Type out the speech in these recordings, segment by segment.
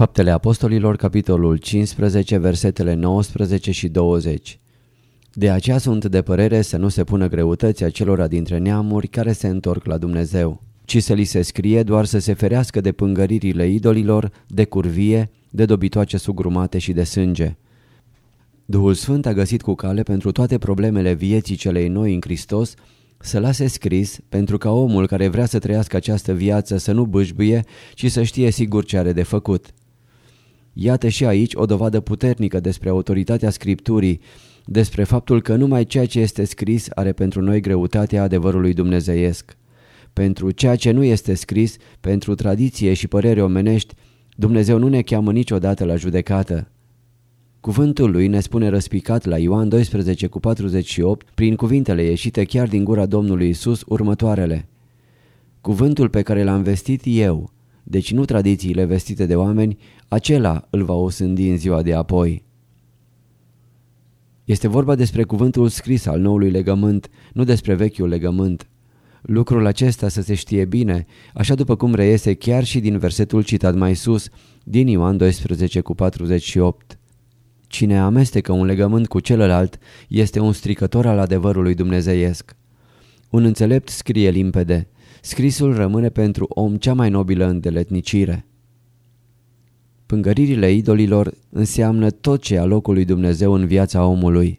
Faptele Apostolilor, capitolul 15, versetele 19 și 20. De aceea sunt de părere să nu se pună greutăți acelora dintre neamuri care se întorc la Dumnezeu, ci să li se scrie doar să se ferească de pângăririle idolilor, de curvie, de dobitoace sugrumate și de sânge. Duhul Sfânt a găsit cu cale pentru toate problemele vieții celei noi în Hristos să lase scris pentru ca omul care vrea să trăiască această viață să nu bâșbâie, ci să știe sigur ce are de făcut. Iată și aici o dovadă puternică despre autoritatea Scripturii, despre faptul că numai ceea ce este scris are pentru noi greutatea adevărului dumnezeiesc. Pentru ceea ce nu este scris, pentru tradiție și părere omenești, Dumnezeu nu ne cheamă niciodată la judecată. Cuvântul lui ne spune răspicat la Ioan 12 cu 48, prin cuvintele ieșite chiar din gura Domnului Isus, următoarele. Cuvântul pe care l-am vestit eu, deci nu tradițiile vestite de oameni, acela îl va osândi în ziua de apoi. Este vorba despre cuvântul scris al noului legământ, nu despre vechiul legământ. Lucrul acesta să se știe bine, așa după cum reiese chiar și din versetul citat mai sus, din Ioan 12 cu 48. Cine amestecă un legământ cu celălalt este un stricător al adevărului dumnezeiesc. Un înțelept scrie limpede, scrisul rămâne pentru om cea mai nobilă îndeletnicire. Pângăririle idolilor înseamnă tot ce a locului Dumnezeu în viața omului.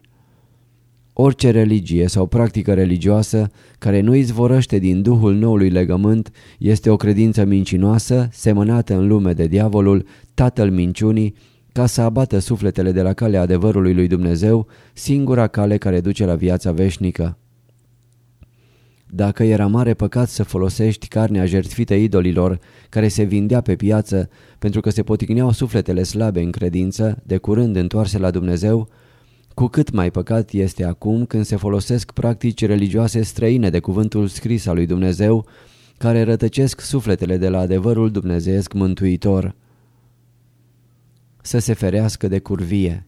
Orice religie sau practică religioasă care nu izvorăște din Duhul noului legământ este o credință mincinoasă, semănată în lume de diavolul, tatăl minciunii, ca să abată sufletele de la calea adevărului lui Dumnezeu, singura cale care duce la viața veșnică. Dacă era mare păcat să folosești carnea jertfită idolilor care se vindea pe piață pentru că se poticneau sufletele slabe în credință, de curând întoarse la Dumnezeu, cu cât mai păcat este acum când se folosesc practici religioase străine de cuvântul scris al lui Dumnezeu, care rătăcesc sufletele de la adevărul dumnezeiesc mântuitor. Să se ferească de curvie.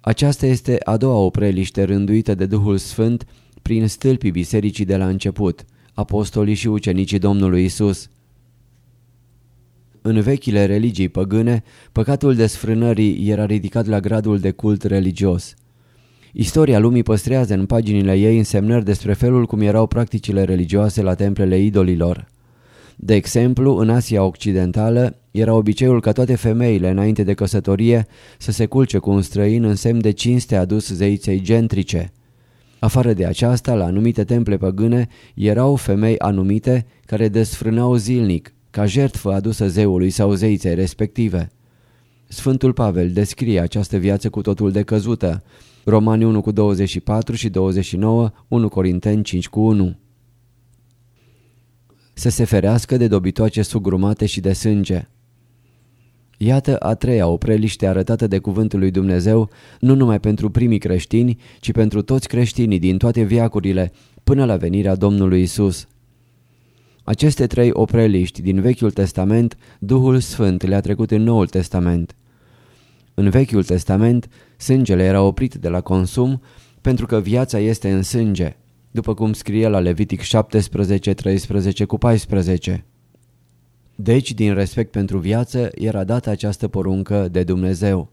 Aceasta este a doua opreliște rânduită de Duhul Sfânt prin stâlpii bisericii de la început, apostolii și ucenicii Domnului Isus. În vechile religii păgâne, păcatul desfrânării era ridicat la gradul de cult religios. Istoria lumii păstrează în paginile ei însemnări despre felul cum erau practicile religioase la templele idolilor. De exemplu, în Asia Occidentală era obiceiul ca toate femeile înainte de căsătorie să se culce cu un străin în semn de cinste adus zeiței gentrice. Afară de aceasta, la anumite temple păgâne erau femei anumite care desfrânau zilnic, ca jertfă adusă zeului sau zeiței respective. Sfântul Pavel descrie această viață cu totul decăzută, Romani 1 cu 24 și 29, 1 Corinteni 5 cu 1. Să se ferească de dobitoace sugrumate și de sânge. Iată a treia opreliște arătată de cuvântul lui Dumnezeu, nu numai pentru primii creștini, ci pentru toți creștinii din toate viacurile, până la venirea Domnului Isus. Aceste trei opreliști din Vechiul Testament, Duhul Sfânt le-a trecut în Noul Testament. În Vechiul Testament, sângele era oprit de la consum pentru că viața este în sânge, după cum scrie la Levitic 17, 13 cu 14. Deci, din respect pentru viață, era dată această poruncă de Dumnezeu.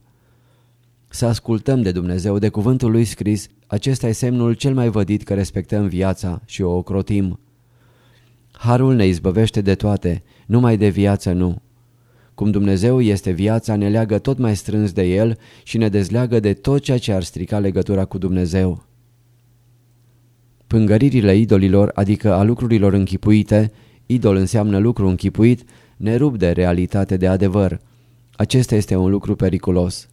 Să ascultăm de Dumnezeu, de cuvântul lui scris, acesta e semnul cel mai vădit că respectăm viața și o ocrotim. Harul ne izbăvește de toate, numai de viață nu. Cum Dumnezeu este viața, ne leagă tot mai strâns de El și ne dezleagă de tot ceea ce ar strica legătura cu Dumnezeu. Pângăririle idolilor, adică a lucrurilor închipuite, idol înseamnă lucru închipuit, ne rup de realitate de adevăr. Acesta este un lucru periculos.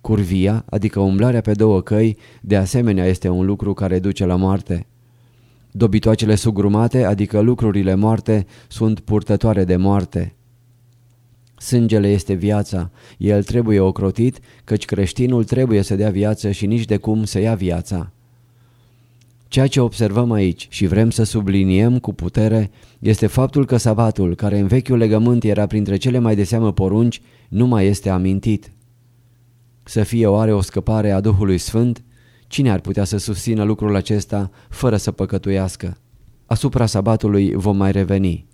Curvia, adică umblarea pe două căi, de asemenea este un lucru care duce la moarte. Dobitoacele sugrumate, adică lucrurile moarte, sunt purtătoare de moarte. Sângele este viața, el trebuie ocrotit, căci creștinul trebuie să dea viață și nici de cum să ia viața. Ceea ce observăm aici și vrem să subliniem cu putere este faptul că sabatul, care în vechiul legământ era printre cele mai de seamă porunci, nu mai este amintit. Să fie oare o scăpare a Duhului Sfânt? Cine ar putea să susțină lucrul acesta fără să păcătuiască? Asupra sabatului vom mai reveni.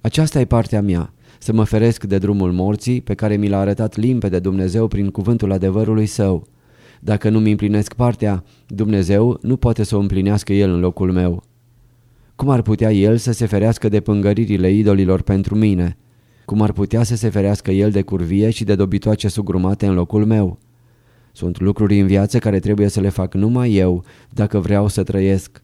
Aceasta e partea mea, să mă feresc de drumul morții pe care mi l-a arătat limpede Dumnezeu prin cuvântul adevărului său. Dacă nu-mi împlinesc partea, Dumnezeu nu poate să o împlinească El în locul meu. Cum ar putea El să se ferească de pângăririle idolilor pentru mine? Cum ar putea să se ferească El de curvie și de dobitoace sugrumate în locul meu? Sunt lucruri în viață care trebuie să le fac numai eu dacă vreau să trăiesc.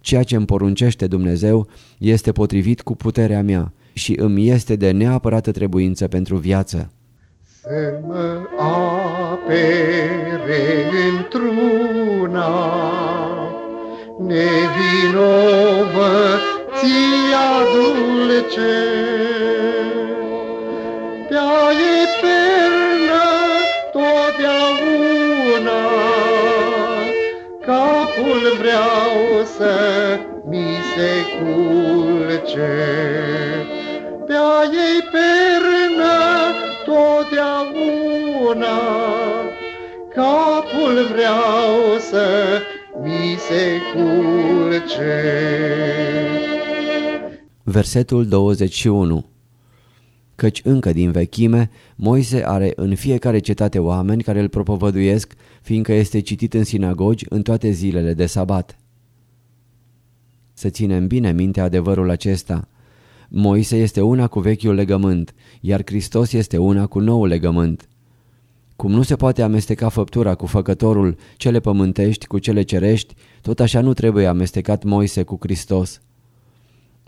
Ceea ce îmi poruncește Dumnezeu este potrivit cu puterea mea și îmi este de neapărată trebuință pentru viață. Să mă apere într-una nevinovăția dulce, de-a eternă totdeauna, capul vreau să mi se culce. Pe-a ei pernă totdeauna, capul vreau să mi se culce. Versetul 21 Căci încă din vechime, Moise are în fiecare cetate oameni care îl propovăduiesc, fiindcă este citit în sinagogi în toate zilele de sabat. Să ținem bine minte adevărul acesta. Moise este una cu vechiul legământ, iar Hristos este una cu noul legământ. Cum nu se poate amesteca făptura cu făcătorul, cele pământești cu cele cerești, tot așa nu trebuie amestecat Moise cu Hristos.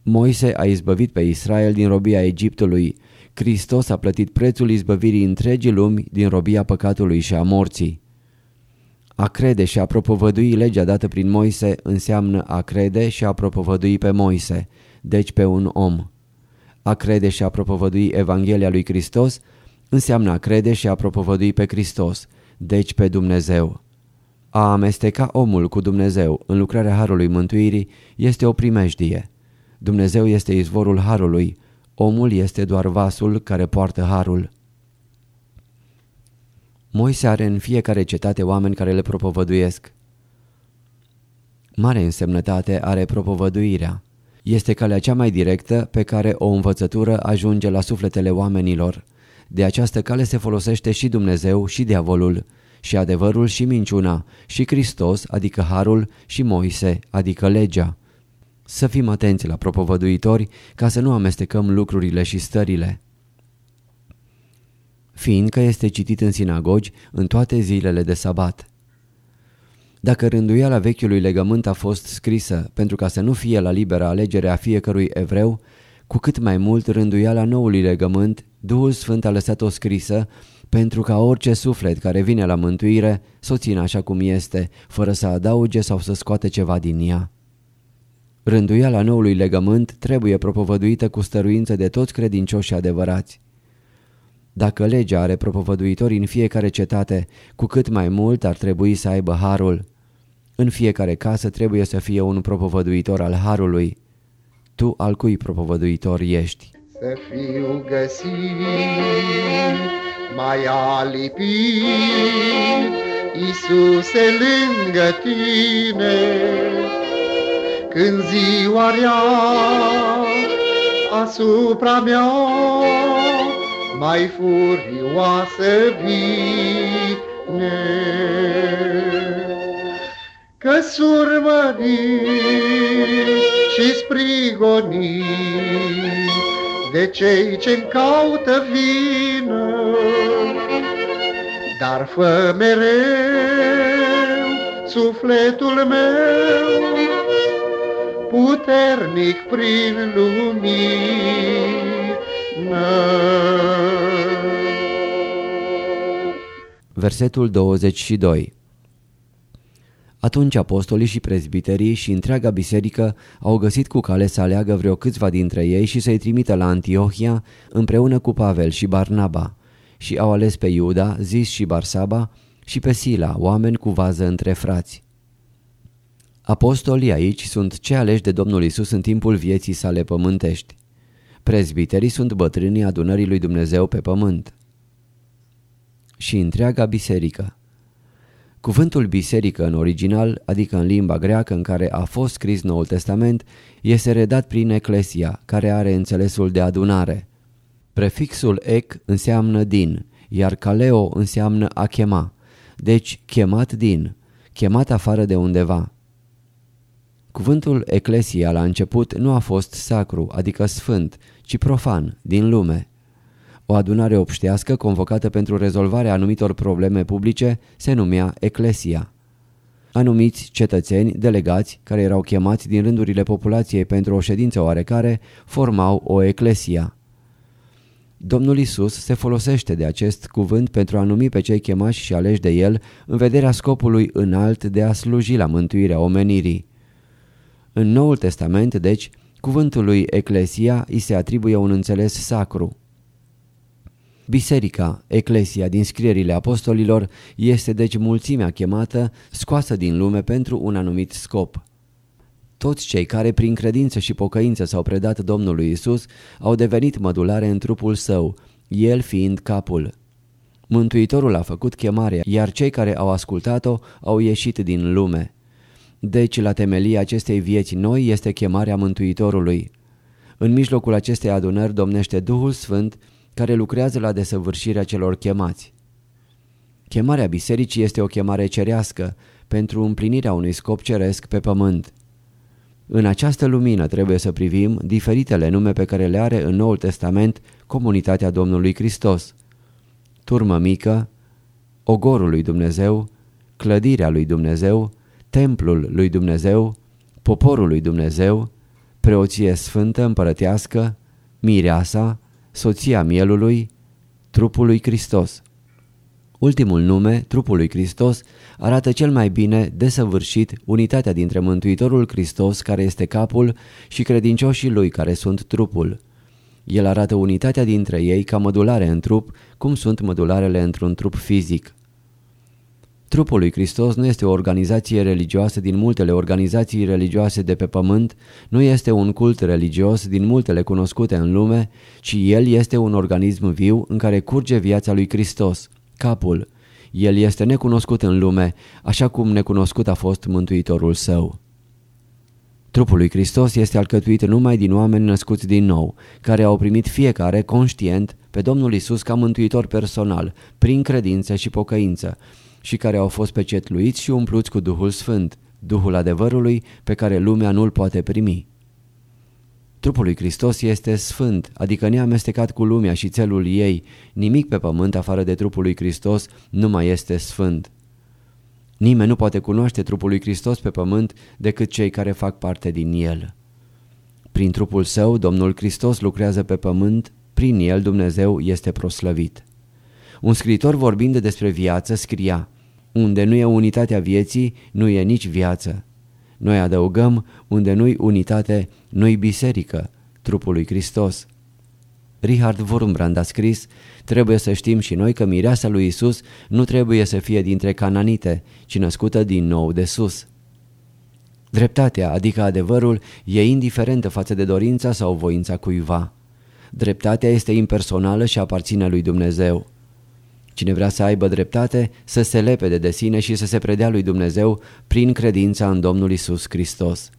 Moise a izbăvit pe Israel din robia Egiptului. Hristos a plătit prețul izbăvirii întregii lumi din robia păcatului și a morții. A crede și a propovădui legea dată prin Moise înseamnă a crede și a propovădui pe Moise, deci pe un om. A crede și a propovădui Evanghelia lui Hristos înseamnă a crede și a propovădui pe Hristos, deci pe Dumnezeu. A amesteca omul cu Dumnezeu în lucrarea Harului Mântuirii este o primejdie. Dumnezeu este izvorul Harului, omul este doar vasul care poartă Harul. Moise are în fiecare cetate oameni care le propovăduiesc. Mare însemnătate are propovăduirea. Este calea cea mai directă pe care o învățătură ajunge la sufletele oamenilor. De această cale se folosește și Dumnezeu și diavolul, și adevărul și minciuna, și Hristos, adică Harul, și Moise, adică legea. Să fim atenți la propovăduitori ca să nu amestecăm lucrurile și stările fiindcă este citit în sinagogi în toate zilele de sabat. Dacă rânduiala vechiului legământ a fost scrisă pentru ca să nu fie la liberă alegere a fiecărui evreu, cu cât mai mult rânduiala noului legământ, Duhul Sfânt a lăsat-o scrisă pentru ca orice suflet care vine la mântuire să o țină așa cum este, fără să adauge sau să scoate ceva din ea. Rânduiala noului legământ trebuie propovăduită cu stăruință de toți credincioși adevărați. Dacă legea are propovăduitori în fiecare cetate, cu cât mai mult ar trebui să aibă harul. În fiecare casă trebuie să fie un propovăduitor al harului. Tu al cui propovăduitor ești? Să fiu găsit, mai alipit, Iisuse lângă tine, când ziua rea asupra mea mai furioasă vine. Că surmărit și sprigonit de cei ce-mi caută vină, dar fă mereu sufletul meu puternic prin lumină. Versetul 22 Atunci apostolii și prezbiterii și întreaga biserică au găsit cu cale să aleagă vreo câțiva dintre ei și să-i trimită la Antiohia împreună cu Pavel și Barnaba și au ales pe Iuda, Zis și Barsaba și pe Sila, oameni cu vază între frați. Apostolii aici sunt cei aleși de Domnul Isus în timpul vieții sale pământești. Prezbiterii sunt bătrânii adunării lui Dumnezeu pe pământ. Și întreaga biserică. Cuvântul biserică în original, adică în limba greacă în care a fost scris Noul Testament, este redat prin eclesia, care are înțelesul de adunare. Prefixul ec înseamnă din, iar kaleo înseamnă a chema, deci chemat din, chemat afară de undeva. Cuvântul eclesia la început nu a fost sacru, adică sfânt, ci profan, din lume. O adunare obștească convocată pentru rezolvarea anumitor probleme publice se numea eclesia. Anumiți cetățeni, delegați, care erau chemați din rândurile populației pentru o ședință oarecare, formau o eclesia. Domnul Isus se folosește de acest cuvânt pentru a numi pe cei chemași și aleși de el în vederea scopului înalt de a sluji la mântuirea omenirii. În Noul Testament, deci, cuvântului Eclesia îi se atribuie un înțeles sacru. Biserica, Eclesia din scrierile apostolilor, este deci mulțimea chemată, scoasă din lume pentru un anumit scop. Toți cei care prin credință și pocăință s-au predat Domnului Isus au devenit mădulare în trupul său, el fiind capul. Mântuitorul a făcut chemarea, iar cei care au ascultat-o au ieșit din lume. Deci la temelia acestei vieți noi este chemarea Mântuitorului. În mijlocul acestei adunări domnește Duhul Sfânt care lucrează la desăvârșirea celor chemați. Chemarea bisericii este o chemare cerească pentru împlinirea unui scop ceresc pe pământ. În această lumină trebuie să privim diferitele nume pe care le are în Noul Testament comunitatea Domnului Hristos. Turmă mică, ogorul lui Dumnezeu, clădirea lui Dumnezeu, templul lui Dumnezeu, poporul lui Dumnezeu, preoție sfântă împărătească, mireasa, soția mielului, trupul lui Hristos. Ultimul nume, trupul lui Hristos, arată cel mai bine desăvârșit unitatea dintre Mântuitorul Hristos, care este capul, și credincioșii lui, care sunt trupul. El arată unitatea dintre ei ca mădulare în trup, cum sunt mădularele într-un trup fizic. Trupul lui Hristos nu este o organizație religioasă din multele organizații religioase de pe pământ, nu este un cult religios din multele cunoscute în lume, ci el este un organism viu în care curge viața lui Hristos, capul. El este necunoscut în lume, așa cum necunoscut a fost Mântuitorul său. Trupul lui Hristos este alcătuit numai din oameni născuți din nou, care au primit fiecare conștient pe Domnul Isus ca mântuitor personal, prin credință și pocăință, și care au fost pecetluiți și umpluți cu Duhul Sfânt, Duhul adevărului pe care lumea nu-l poate primi. Trupul lui Hristos este sfânt, adică neamestecat cu lumea și țelul ei. Nimic pe pământ afară de trupul lui Hristos nu mai este sfânt. Nimeni nu poate cunoaște trupul lui Hristos pe pământ decât cei care fac parte din el. Prin trupul său, Domnul Hristos lucrează pe pământ, prin el Dumnezeu este proslăvit. Un scriitor vorbind despre viață scria Unde nu e unitatea vieții, nu e nici viață. Noi adăugăm, unde nu-i unitate, nu-i biserică, trupul lui Hristos. Richard Wurmbrand a scris, trebuie să știm și noi că mireasa lui Isus nu trebuie să fie dintre cananite, ci născută din nou de sus. Dreptatea, adică adevărul, e indiferentă față de dorința sau voința cuiva. Dreptatea este impersonală și aparține lui Dumnezeu. Cine vrea să aibă dreptate, să se lepede de sine și să se predea lui Dumnezeu prin credința în Domnul Isus Hristos.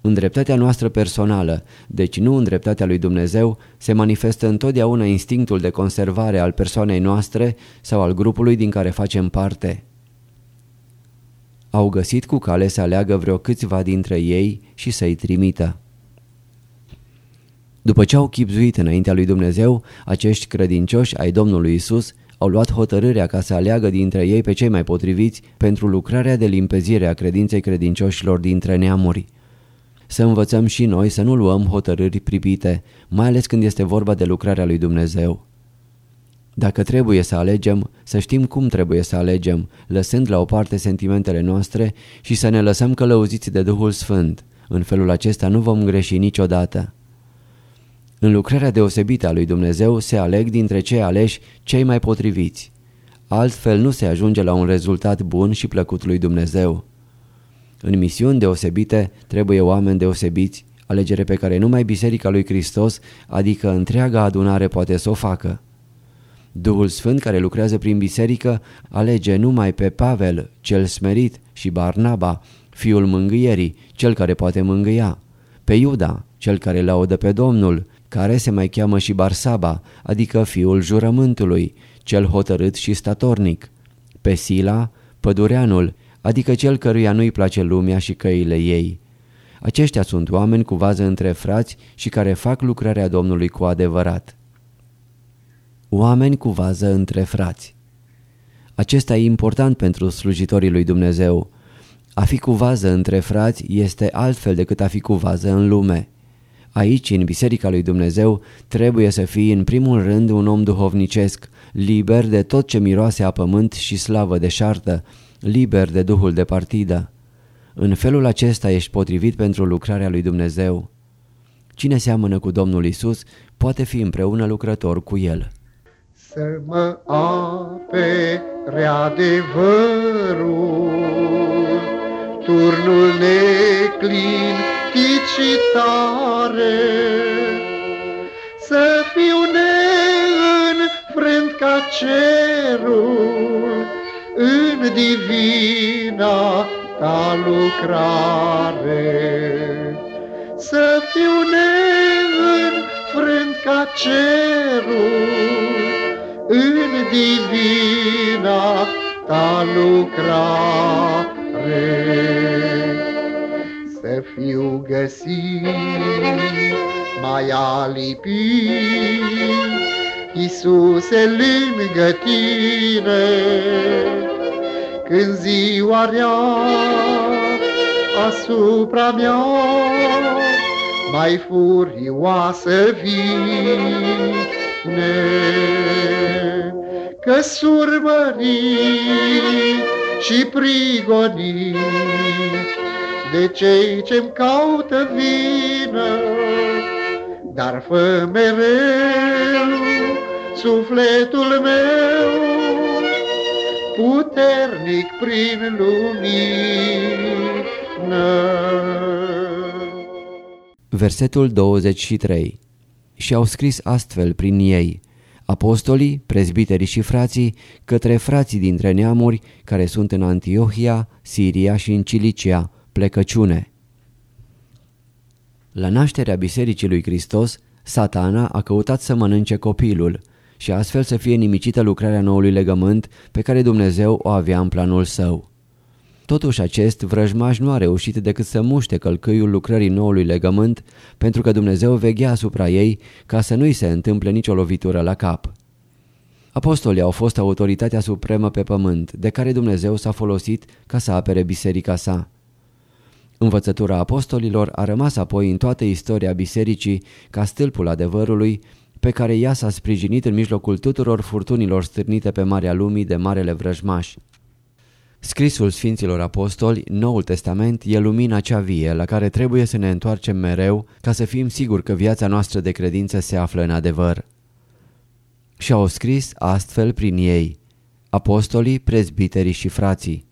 În dreptatea noastră personală, deci nu în dreptatea lui Dumnezeu, se manifestă întotdeauna instinctul de conservare al persoanei noastre sau al grupului din care facem parte. Au găsit cu cale să aleagă vreo câțiva dintre ei și să-i trimită. După ce au chipzuit înaintea lui Dumnezeu, acești credincioși ai Domnului Isus au luat hotărârea ca să aleagă dintre ei pe cei mai potriviți pentru lucrarea de limpezire a credinței credincioșilor dintre neamuri. Să învățăm și noi să nu luăm hotărâri pripite, mai ales când este vorba de lucrarea lui Dumnezeu. Dacă trebuie să alegem, să știm cum trebuie să alegem, lăsând la o parte sentimentele noastre și să ne lăsăm călăuziți de Duhul Sfânt. În felul acesta nu vom greși niciodată. În lucrarea deosebită a lui Dumnezeu se aleg dintre cei aleși cei mai potriviți. Altfel nu se ajunge la un rezultat bun și plăcut lui Dumnezeu. În misiuni deosebite trebuie oameni deosebiți, alegere pe care numai Biserica lui Hristos, adică întreaga adunare, poate să o facă. Duhul Sfânt care lucrează prin biserică alege numai pe Pavel, cel smerit, și Barnaba, fiul mângâierii, cel care poate mângâia, pe Iuda, cel care laudă pe Domnul, care se mai cheamă și Barsaba, adică fiul jurământului, cel hotărât și statornic, pe Sila, pădureanul, adică cel căruia nu-i place lumea și căile ei. Aceștia sunt oameni cu vază între frați și care fac lucrarea Domnului cu adevărat. Oameni cu vază între frați Acesta e important pentru slujitorii lui Dumnezeu. A fi cu vază între frați este altfel decât a fi cu vază în lume. Aici, în Biserica lui Dumnezeu, trebuie să fii în primul rând un om duhovnicesc, liber de tot ce miroase a pământ și slavă de șartă, liber de duhul de partidă. În felul acesta ești potrivit pentru lucrarea lui Dumnezeu. Cine seamănă cu Domnul Isus poate fi împreună lucrător cu El. Să mă apere adevărul, turnul neclintit și tare, să fiu neînfrânt ca cerul, în divina ta lucrare. Să fiu neînfrânt ca cerul, în divina ta lucrare. Să fiu găsit mai alipit, Iisuse lângă tine, când ziua rea asupra mea mai furioasă vine, că surmărit și prigonit de cei ce-mi caută vină, dar fă mereu sufletul meu puternic prin lumină. Versetul 23 Și au scris astfel prin ei, apostolii, prezbiterii și frații, către frații dintre neamuri care sunt în Antiohia, Siria și în Cilicia, plecăciune. La nașterea Bisericii lui Hristos, satana a căutat să mănânce copilul și astfel să fie nimicită lucrarea noului legământ pe care Dumnezeu o avea în planul său. Totuși acest vrăjmaș nu a reușit decât să muște călcâiul lucrării noului legământ pentru că Dumnezeu veghea asupra ei ca să nu-i se întâmple nicio lovitură la cap. Apostolii au fost autoritatea supremă pe pământ, de care Dumnezeu s-a folosit ca să apere biserica sa. Învățătura apostolilor a rămas apoi în toată istoria bisericii ca stâlpul adevărului pe care ea s-a sprijinit în mijlocul tuturor furtunilor stârnite pe Marea Lumii de Marele Vrăjmaș. Scrisul Sfinților Apostoli, Noul Testament, e lumina cea vie la care trebuie să ne întoarcem mereu ca să fim siguri că viața noastră de credință se află în adevăr. Și au scris astfel prin ei, apostolii, prezbiterii și frații.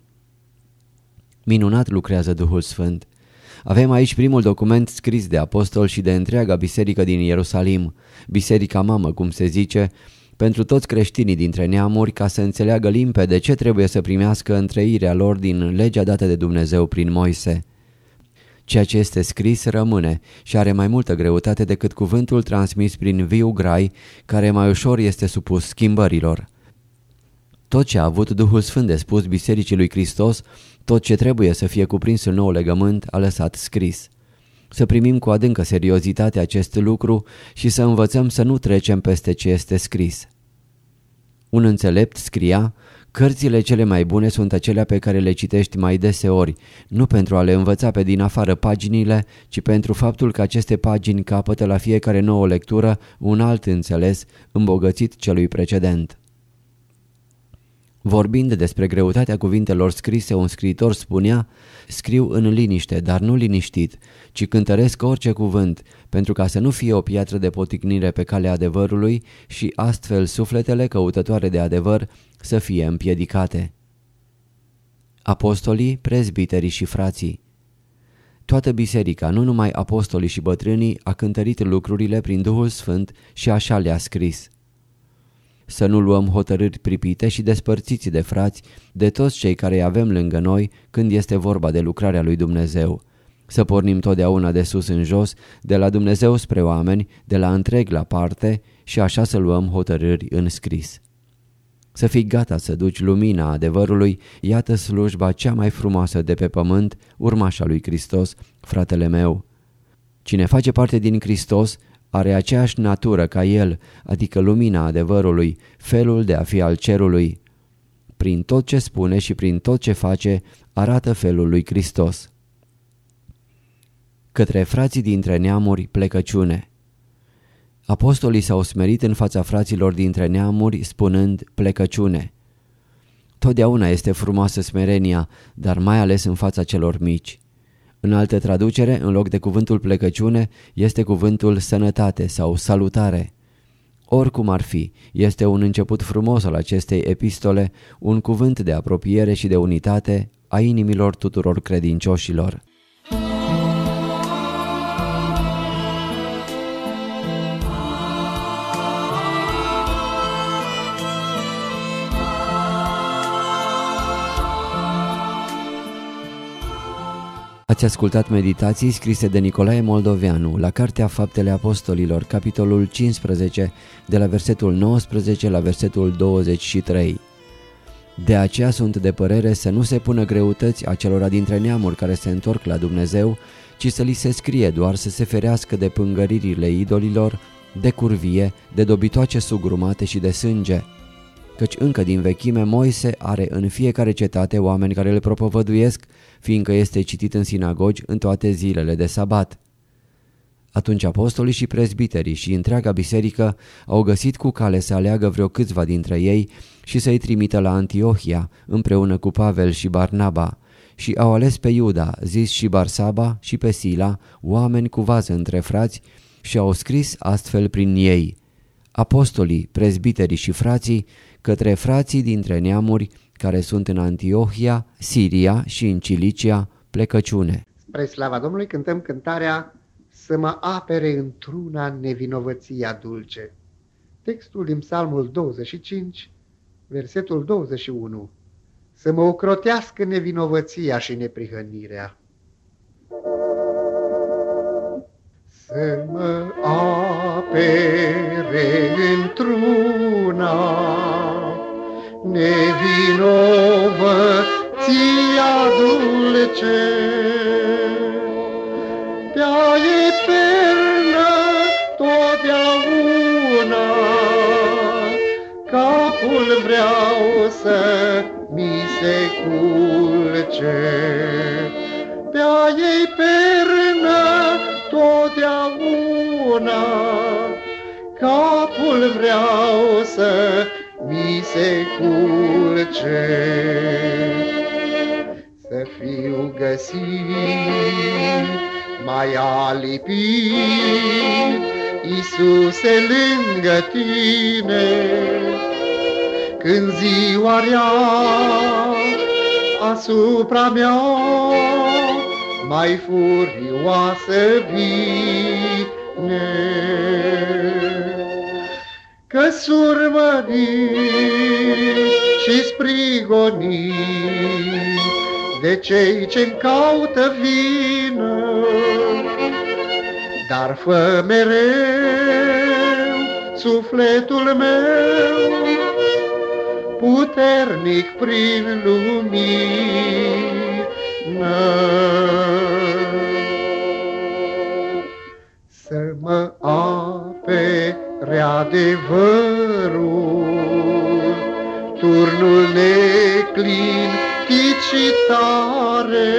Minunat lucrează Duhul Sfânt. Avem aici primul document scris de apostol și de întreaga biserică din Ierusalim, biserica mamă, cum se zice, pentru toți creștinii dintre neamuri ca să înțeleagă limpede ce trebuie să primească întreirea lor din legea dată de Dumnezeu prin Moise. Ceea ce este scris rămâne și are mai multă greutate decât cuvântul transmis prin viu grai, care mai ușor este supus schimbărilor. Tot ce a avut Duhul Sfânt de spus Bisericii lui Hristos, tot ce trebuie să fie cuprins în nou legământ, a lăsat scris. să primim cu adâncă seriozitate acest lucru și să învățăm să nu trecem peste ce este scris. Un înțelept scria, Cărțile cele mai bune sunt acelea pe care le citești mai deseori, nu pentru a le învăța pe din afară paginile, ci pentru faptul că aceste pagini capătă la fiecare nouă lectură un alt înțeles, îmbogățit celui precedent. Vorbind despre greutatea cuvintelor scrise, un scriitor spunea Scriu în liniște, dar nu liniștit, ci cântăresc orice cuvânt, pentru ca să nu fie o piatră de poticnire pe calea adevărului și astfel sufletele căutătoare de adevăr să fie împiedicate. Apostolii, prezbiterii și frații Toată biserica, nu numai apostolii și bătrânii, a cântărit lucrurile prin Duhul Sfânt și așa le-a scris. Să nu luăm hotărâri pripite și despărțiți de frați, de toți cei care îi avem lângă noi când este vorba de lucrarea lui Dumnezeu. Să pornim totdeauna de sus în jos, de la Dumnezeu spre oameni, de la întreg la parte și așa să luăm hotărâri în scris. Să fii gata să duci lumina adevărului, iată slujba cea mai frumoasă de pe pământ, urmașa lui Hristos, fratele meu. Cine face parte din Hristos are aceeași natură ca El, adică lumina adevărului, felul de a fi al cerului. Prin tot ce spune și prin tot ce face, arată felul lui Hristos. Către frații dintre neamuri plecăciune Apostolii s-au smerit în fața fraților dintre neamuri spunând plecăciune. Totdeauna este frumoasă smerenia, dar mai ales în fața celor mici. În altă traducere, în loc de cuvântul plecăciune, este cuvântul sănătate sau salutare. Oricum ar fi, este un început frumos al acestei epistole, un cuvânt de apropiere și de unitate a inimilor tuturor credincioșilor. Ați ascultat meditații scrise de Nicolae Moldoveanu la Cartea Faptele Apostolilor, capitolul 15, de la versetul 19 la versetul 23. De aceea sunt de părere să nu se pună greutăți acelora dintre neamuri care se întorc la Dumnezeu, ci să li se scrie doar să se ferească de pângăririle idolilor, de curvie, de dobitoace sugrumate și de sânge, căci încă din vechime Moise are în fiecare cetate oameni care îl propovăduiesc, fiindcă este citit în sinagogi în toate zilele de sabat. Atunci apostolii și prezbiterii și întreaga biserică au găsit cu cale să aleagă vreo câțiva dintre ei și să-i trimită la Antiohia împreună cu Pavel și Barnaba și au ales pe Iuda, zis și Barsaba și pe Sila, oameni cu vază între frați și au scris astfel prin ei. Apostolii, prezbiterii și frații către frații dintre neamuri care sunt în Antiohia, Siria și în Cilicia, plecăciune. Spre slava Domnului cântăm cântarea Să mă apere într-una nevinovăția dulce. Textul din Psalmul 25, versetul 21. Să mă ocrotească nevinovăția și neprihănirea. Să mă apere într-una nevinovăția dulce. Pe-a eternă totdeauna, capul vreau să mi se culce. Pe-a ei pernă totdeauna, capul vreau să mi se culce. Să fiu găsit mai alipit, Iisuse lângă tine, când ziua rea asupra mea mai furioasă vine. Că surmări și sprigoni de cei ce-mi caută vină, dar fă mereu sufletul meu puternic prin veșnic. Să mă apere adevărul, turnul neclin, și tare,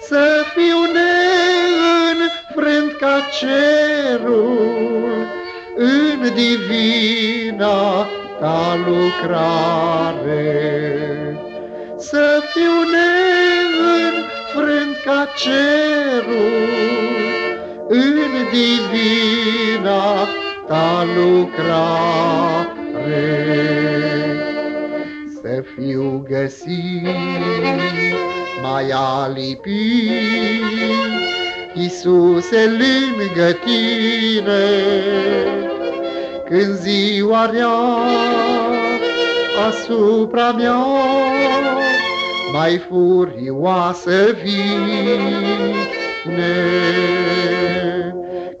să fiu neînfrânt ca cerul în divina ta lucrare. Să fiu neînfrânt ca cerul în divina ta lucrare. Să fiu găsit mai alipit, Iisuse lângă tine, când ziua rea asupra mea mai furioasă vine,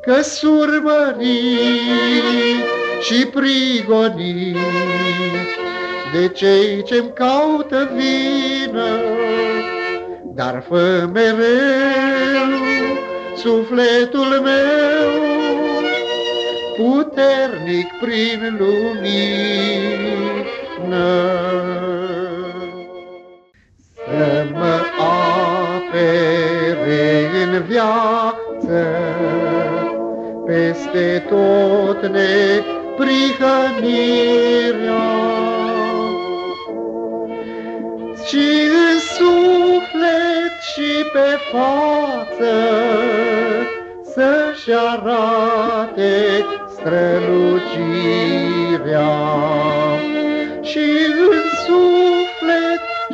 că surmărit și prigonit de cei ce-mi caută vină, dar fă mereu sufletul meu puternic prin lumină. Să mă apere în viață peste tot neprihănirea, și în suflet și pe față să-și arate strălucirea. Și în suflet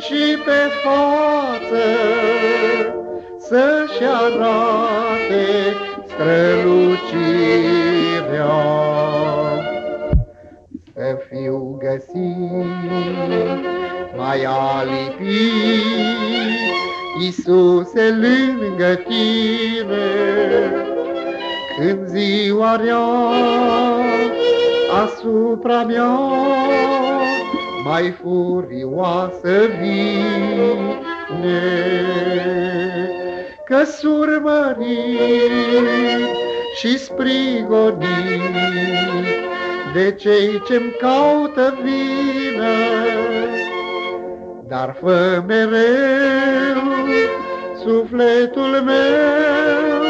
și pe față să-și arate strălucirea. Să fiu găsit mai alipit, Iisuse lângă tine, când ziua rea asupra mea mai furioasă vine, că surmărit și sprigonit de cei ce-mi caută vină, dar fă mereu sufletul meu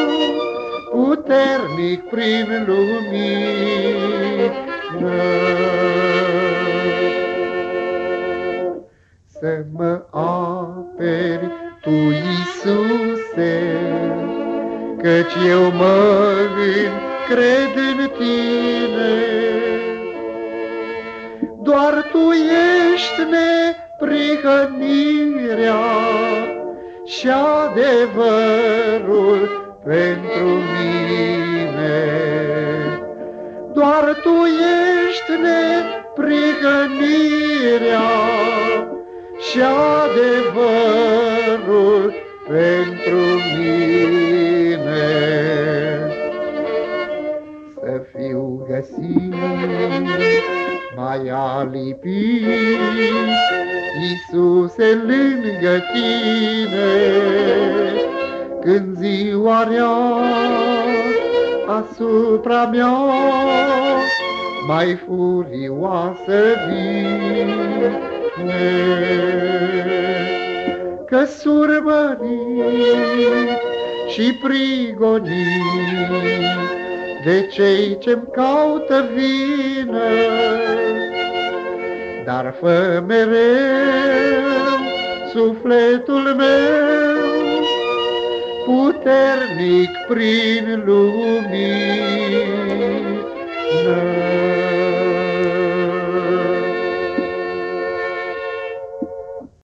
puternic prin lumină. Să mă aperi Tu, Iisuse, căci eu mă încred în Tine. Doar Tu ești ne prihănirea și adevărul pentru mine. Doar Tu ești neprihănirea și adevărul pentru mine. Să fiu găsit mai alipit, Iisuse lângă tine, când ziua rea asupra mea mai furioasă vine, că surmărit și prigonit de cei ce-mi caută vină, dar fă mereu sufletul meu puternic prin lumină.